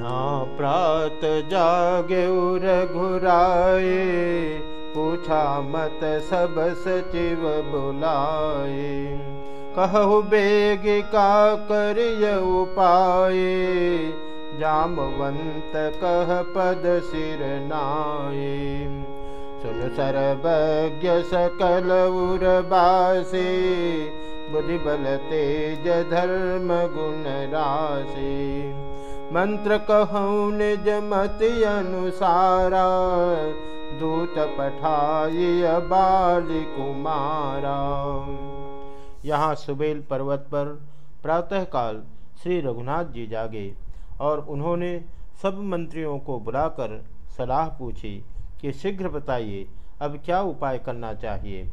यहाँ प्रात जागे उर घुराए पूछा मत सब सचिव बुलाए कहु बेग का करिय उपाय जामवंत कह पद सिर नाये। सुन सर्वज्ञ सकल उर्बासे बुद्धि बल तेज धर्म गुण राशि मंत्र कहूँ निज मति अनुसारा, दूत पठाई बाली कुमारा। यहाँ सुबेल पर्वत पर प्रातःकाल श्री रघुनाथ जी जागे और उन्होंने सब मंत्रियों को बुलाकर सलाह पूछी कि शीघ्र बताइए, अब क्या उपाय करना चाहिए?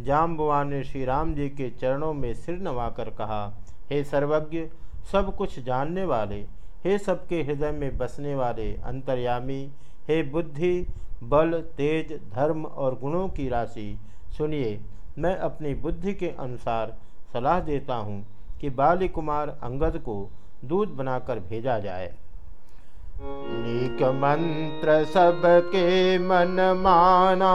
जाम्बुआ ने श्री राम जी के चरणों में सिर नवाकर कहा, हे सर्वज्ञ, सब कुछ जानने वाले हे सबके हृदय में बसने वाले अंतर्यामी, हे बुद्धि, बल, तेज, धर्म और गुणों की राशि, सुनिए, मैं अपनी बुद्धि के अनुसार सलाह देता हूँ कि बाली कुमार अंगद को दूध बनाकर भेजा जाए। मंत्र सबके मन माना,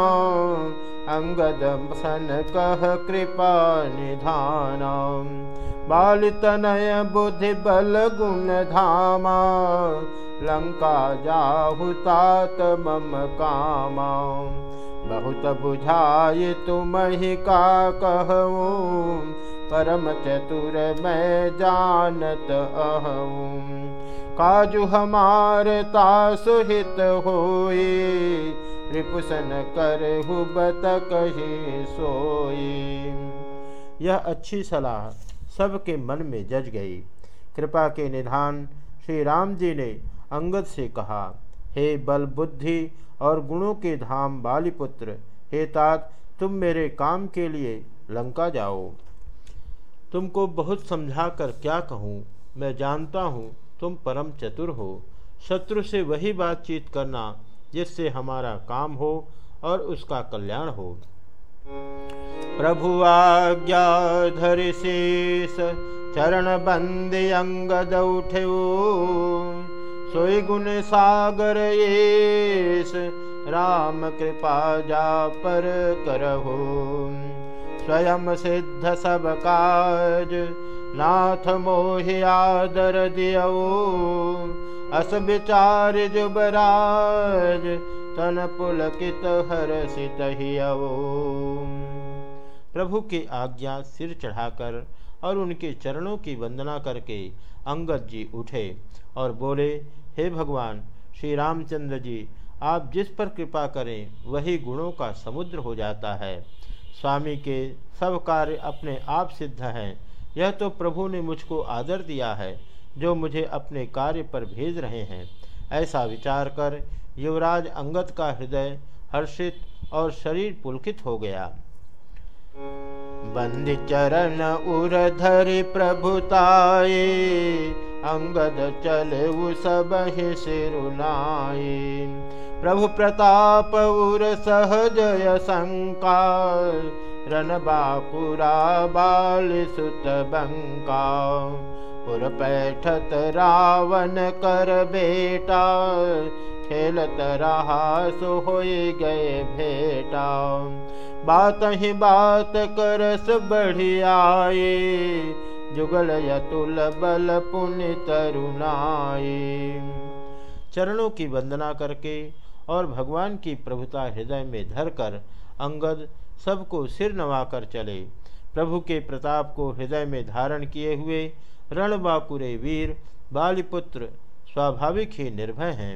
अंगद सन कह कृपा निधान। बाल तनय बुद्धि बल गुण धामा, लंका जाहुतात मम कामा। बहुत बुझाए तुम ही का कहूँ, परम चतुर मैं जानत अहूँ। काजु हमार तासुहित होई, रिपुसन कर बत कही सोई। यह अच्छी सलाह सबके मन में जज गई। कृपा के निधान श्री राम जी ने अंगद से कहा, हे बल बुद्धि और गुणों के धाम बालीपुत्र, हे तात, तुम मेरे काम के लिए लंका जाओ। तुमको बहुत समझा कर क्या कहूँ? मैं जानता हूँ तुम परम चतुर हो। शत्रु से वही बातचीत करना जिससे हमारा काम हो और उसका कल्याण हो। प्रभु आज्ञाधरिषिष चरणबन्द्यङ्गदौठ सुयगुणसागरेष रामकृपा जापर करहो स्वयं सिद्ध सबकाज नाथ मोहि आदर दियो अस विचार दियौ असविचार युबराज तनपुलकितहरषि दहि प्रभु की आज्ञा सिर चढ़ाकर और उनके चरणों की वंदना करके अंगद जी उठे और बोले, हे भगवान, श्री रामचंद्र जी, आप जिस पर कृपा करें, वही गुणों का समुद्र हो जाता है। स्वामी के सब कार्य अपने आप सिद्ध हैं। यह तो प्रभु ने मुझको आदर दिया है, जो मुझे अपने कार्य पर भेज रहे हैं। ऐसा विचार कर युवराज अंगद का हृदय हर्षित और शरीर पुलकित हो गया। बंद चरण उधर प्रभुताए अंगद चले सब सिरुनाए प्रभु प्रताप उर सहजय शंका रन बापुरा बाल सुत बंका। पुर पैठत रावण कर बेटा खेलत रहा सो हो गए भेटा बात ही बात करस बढ़ियाए, जुगल यतुल बल पुण्य तरुणाए। चरणों की वंदना करके और भगवान की प्रभुता हृदय में धरकर अंगद सबको सिर नवाकर चले। प्रभु के प्रताप को हृदय में धारण किए हुए रणबाकुरे वीर, बालिपुत्र स्वाभाविक ही निर्भय हैं।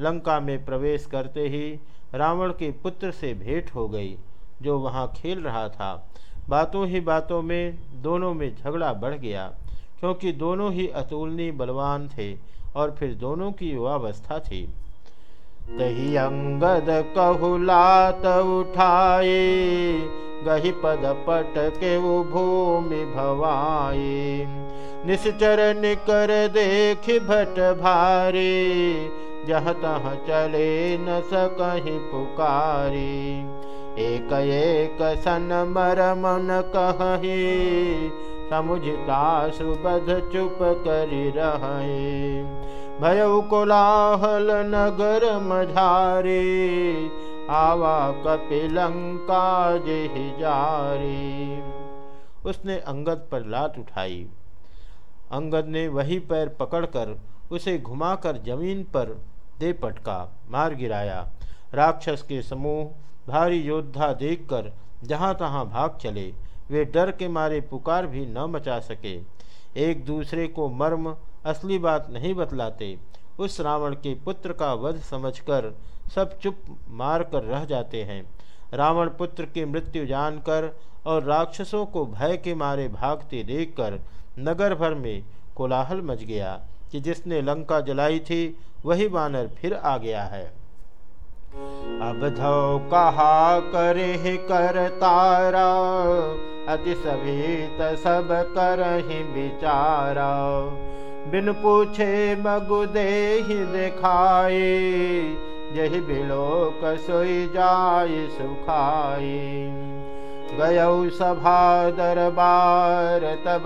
लंका में प्रवेश करते ही रावण के पुत्र से भेंट हो गई। जो वहाँ खेल रहा था, बातों ही बातों में दोनों में झगड़ा बढ़ गया, क्योंकि दोनों ही अतुलनीय बलवान थे और फिर दोनों की युवावस्था थी। तही अंगद कहुलात उठाए, गही पद पट के वो भूमि भवाए। निश्चर कर देख भट भारी, जहाँ तह चले न सकहीं पुकारी। एक एक सन मर मन कहे समुझता सुबध चुप कर रहे। भय कोलाहल नगर मझारे, आवा कपिलंका जही जारी। उसने अंगद पर लात उठाई। अंगद ने वही पैर पकड़कर उसे घुमाकर ज़मीन पर दे पटका, मार गिराया। राक्षस के समूह भारी योद्धा देखकर जहाँ तहाँ भाग चले, वे डर के मारे पुकार भी न मचा सके। एक दूसरे को मर्म असली बात नहीं बतलाते। उस रावण के पुत्र का वध समझकर सब चुप मार कर रह जाते हैं। रावण पुत्र की मृत्यु जानकर और राक्षसों को भय के मारे भागते देखकर नगर भर में कोलाहल मच गया कि जिसने लंका जलाई थी, वही बानर फिर आ गया है। अब धो कहा करे कर तारा? अति सभी सब कर ही बिचारा बिन पूछे मगु दे ही दिखाए यही बिलोक सोई जाय सुखाई गय सभा दरबार तब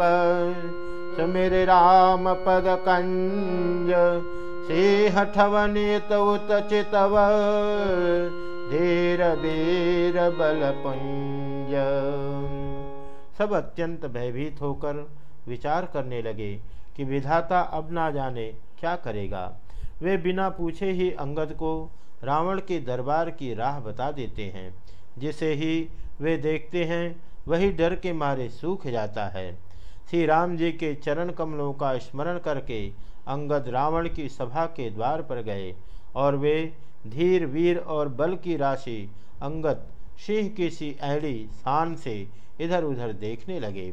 सुमिर राम पद कंज सिंह ठवनित उत चितव धीर वीर बल पुंज। सब अत्यंत भयभीत होकर विचार करने लगे कि विधाता अब ना जाने क्या करेगा। वे बिना पूछे ही अंगद को रावण के दरबार की राह बता देते हैं। जिसे ही वे देखते हैं, वही डर के मारे सूख जाता है। श्री राम जी के चरण कमलों का स्मरण करके अंगद रावण की सभा के द्वार पर गए और वे धीर, वीर और बल की राशि अंगद, सिंह की सी ऐड़ी शान से इधर उधर देखने लगे।